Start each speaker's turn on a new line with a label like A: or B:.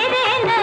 A: तेरे ना